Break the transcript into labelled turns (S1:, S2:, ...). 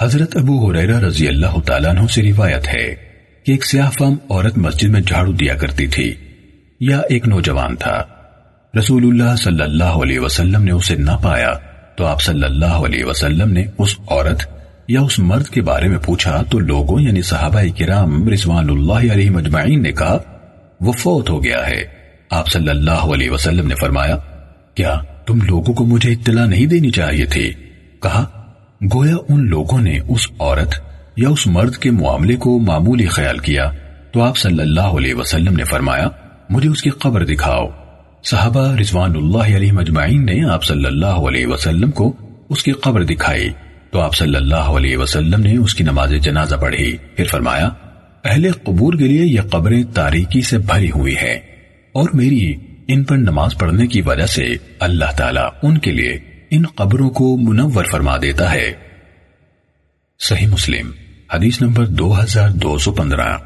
S1: حضرت ابو حریرہ رضی اللہ تعالیٰ عنہ سے روایت ہے کہ ایک سیاہ فام عورت مسجد میں جھاڑو دیا کرتی تھی، یا ایک نوجوان تھا۔ رسول اللہ صلی اللہ علیہ وسلم نے اسے نہ پایا، تو آپ صلی اللہ علیہ وسلم نے اس عورت یا اس مرد کے بارے میں پوچھا، تو لوگوں یعنی صحابہ کرام رضوان اللہ علیہ مجمعین نے کہا، وہ فوت ہو گیا ہے۔ آپ صلی اللہ علیہ وسلم نے فرمایا، کیا تم لوگوں کو مجھے اطلاع نہیں دینی چاہیے تھی؟ کہا گویا ان لوگوں نے اس عورت یا اس مرد کے معاملے کو معمولی خیال کیا تو آپ صلی اللہ علیہ وسلم نے فرمایا، مجھے اس کی قبر دکھاؤ۔ صحابہ رضوان اللہ علیہ مجمعین نے آپ صلی اللہ علیہ وسلم کو اس کی قبر دکھائی۔ تو آپ صلی اللہ علیہ وسلم نے اس کی نماز جنازہ پڑھی۔ پھر فرمایا، اہل قبور کے لیے یہ قبریں تاریکی سے بھری ہوئی ہیں اور میری ان پر نماز پڑھنے کی وجہ سے اللہ تعالیٰ ان کے لیے ان قبروں کو منور فرما دیتا ہے۔ صحیح مسلم، حدیث نمبر دو ہزار دو سو پندرہ۔